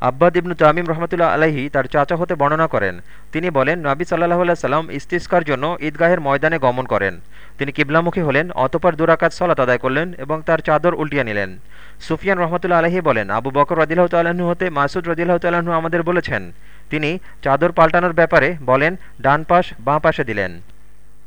আব্বাদ ইবনু তামিম রহমতুল্লাহ আলাহি তার চাচা হতে বর্ণনা করেন। তিনি বলেন, নাবি সাল্লাহ আল্লাহ সাল্লাম ইস্তিস্কার জন্য ঈদগাহের ময়দানে গমন করেন। তিনি কিবলামুখী হলেন, অতপর দুরাকাত সলাত আদায় করলেন এবং তার চাদর উল্টিয়ে নিলেন। সুফিয়ান রহমতুল্লা আলহি বলেন, আবু বকর রদিল্লাহ তাল্লাহ্ন হতে মাসুদ রদিল্লাহ তাল্লাহ্ন আমাদের বলেছেন, তিনি চাদর পাল্টানোর ব্যাপারে বলেন, ডান পাশ বাঁ পাশে দিলেন।